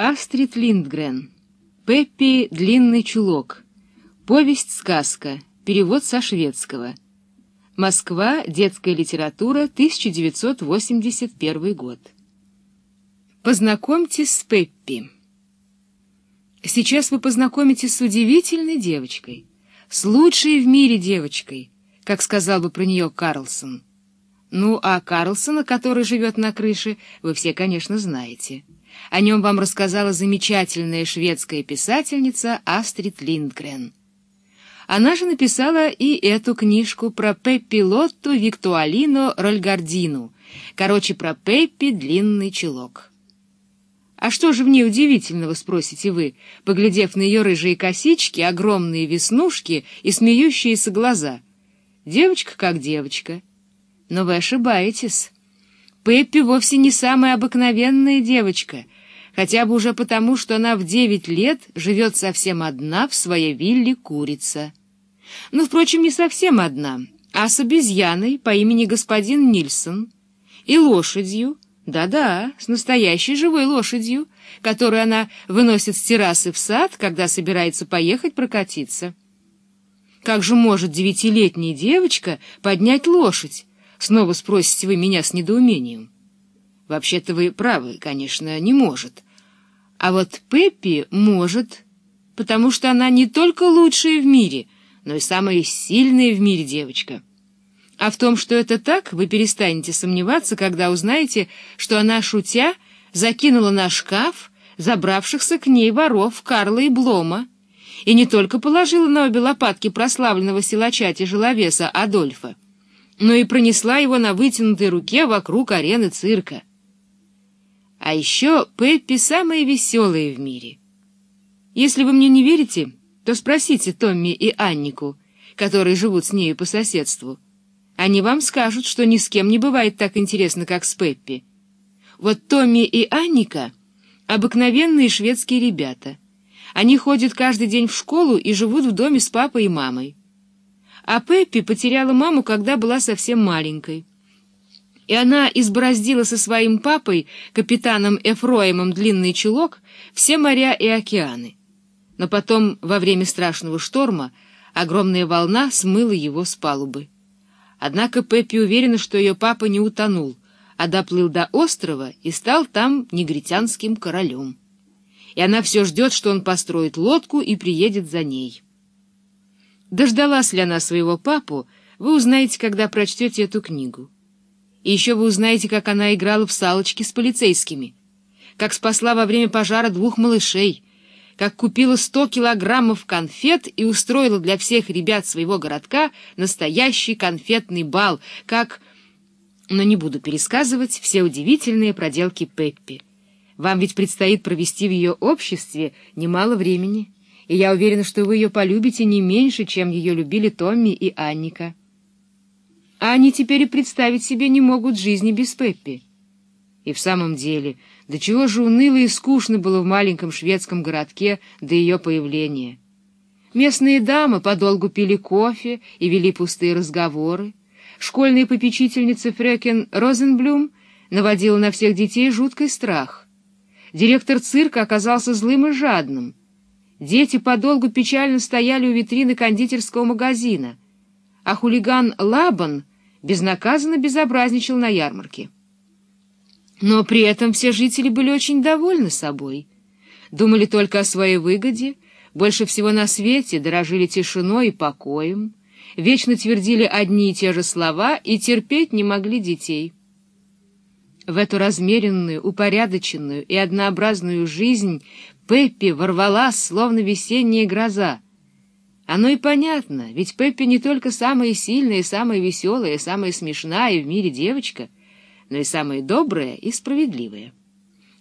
Астрид Линдгрен. Пеппи «Длинный чулок». Повесть-сказка. Перевод со шведского. Москва. Детская литература. 1981 год. Познакомьтесь с Пеппи. Сейчас вы познакомитесь с удивительной девочкой, с лучшей в мире девочкой, как сказал бы про нее Карлсон. Ну, а Карлсона, который живет на крыше, вы все, конечно, знаете. О нем вам рассказала замечательная шведская писательница Астрид Линдгрен. Она же написала и эту книжку про Пеппи Лотту Виктуалино Рольгардину, короче, про Пеппи Длинный Чулок. А что же в ней удивительного, спросите вы, поглядев на ее рыжие косички, огромные веснушки и смеющиеся глаза? Девочка как девочка. Но вы ошибаетесь. Пеппи вовсе не самая обыкновенная девочка, хотя бы уже потому, что она в девять лет живет совсем одна в своей вилле курица. Ну, впрочем, не совсем одна, а с обезьяной по имени господин Нильсон и лошадью, да-да, с настоящей живой лошадью, которую она выносит с террасы в сад, когда собирается поехать прокатиться. Как же может девятилетняя девочка поднять лошадь? Снова спросите вы меня с недоумением. Вообще-то вы правы, конечно, не может. А вот Пеппи может, потому что она не только лучшая в мире, но и самая сильная в мире девочка. А в том, что это так, вы перестанете сомневаться, когда узнаете, что она, шутя, закинула на шкаф забравшихся к ней воров Карла и Блома, и не только положила на обе лопатки прославленного силача-тяжеловеса Адольфа, но и пронесла его на вытянутой руке вокруг арены цирка. А еще Пеппи самая веселая в мире. Если вы мне не верите, то спросите Томми и Аннику, которые живут с нею по соседству. Они вам скажут, что ни с кем не бывает так интересно, как с Пеппи. Вот Томми и Анника — обыкновенные шведские ребята. Они ходят каждый день в школу и живут в доме с папой и мамой. А Пеппи потеряла маму, когда была совсем маленькой. И она избороздила со своим папой, капитаном Эфроемом Длинный Чулок, все моря и океаны. Но потом, во время страшного шторма, огромная волна смыла его с палубы. Однако Пеппи уверена, что ее папа не утонул, а доплыл до острова и стал там негритянским королем. И она все ждет, что он построит лодку и приедет за ней. Дождалась ли она своего папу, вы узнаете, когда прочтете эту книгу. И еще вы узнаете, как она играла в салочки с полицейскими, как спасла во время пожара двух малышей, как купила сто килограммов конфет и устроила для всех ребят своего городка настоящий конфетный бал, как... Но не буду пересказывать все удивительные проделки Пеппи. Вам ведь предстоит провести в ее обществе немало времени и я уверена, что вы ее полюбите не меньше, чем ее любили Томми и Анника. А они теперь и представить себе не могут жизни без Пеппи. И в самом деле, до чего же уныло и скучно было в маленьком шведском городке до ее появления. Местные дамы подолгу пили кофе и вели пустые разговоры. Школьная попечительница Фрекен Розенблюм наводила на всех детей жуткий страх. Директор цирка оказался злым и жадным, Дети подолгу печально стояли у витрины кондитерского магазина, а хулиган Лабан безнаказанно безобразничал на ярмарке. Но при этом все жители были очень довольны собой, думали только о своей выгоде, больше всего на свете дорожили тишиной и покоем, вечно твердили одни и те же слова и терпеть не могли детей. В эту размеренную, упорядоченную и однообразную жизнь Пеппи ворвалась, словно весенняя гроза. Оно и понятно, ведь Пеппи не только самая сильная, самая веселая, самая смешная в мире девочка, но и самая добрая и справедливая.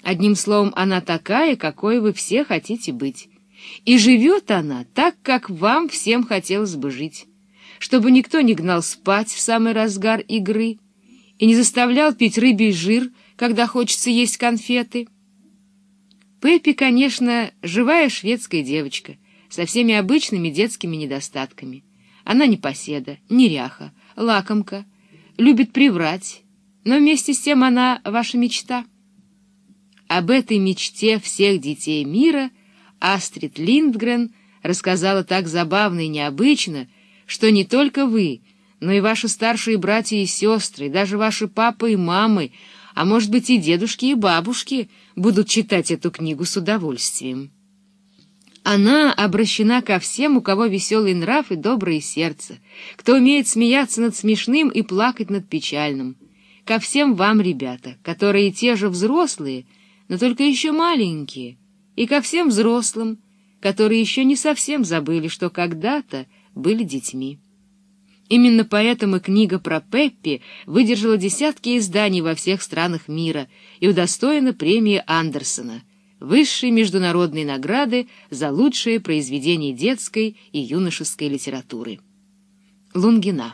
Одним словом, она такая, какой вы все хотите быть. И живет она так, как вам всем хотелось бы жить, чтобы никто не гнал спать в самый разгар игры и не заставлял пить рыбий жир, когда хочется есть конфеты, Пеппи, конечно, живая шведская девочка, со всеми обычными детскими недостатками. Она не поседа, неряха, лакомка, любит приврать, но вместе с тем она ваша мечта. об этой мечте всех детей мира Астрид Линдгрен рассказала так забавно и необычно, что не только вы, но и ваши старшие братья и сестры, даже ваши папы и мамы, а может быть и дедушки и бабушки будут читать эту книгу с удовольствием. Она обращена ко всем, у кого веселый нрав и доброе сердце, кто умеет смеяться над смешным и плакать над печальным. Ко всем вам, ребята, которые те же взрослые, но только еще маленькие, и ко всем взрослым, которые еще не совсем забыли, что когда-то были детьми. Именно поэтому книга про Пеппи выдержала десятки изданий во всех странах мира и удостоена премии Андерсона — высшей международной награды за лучшее произведение детской и юношеской литературы. Лунгина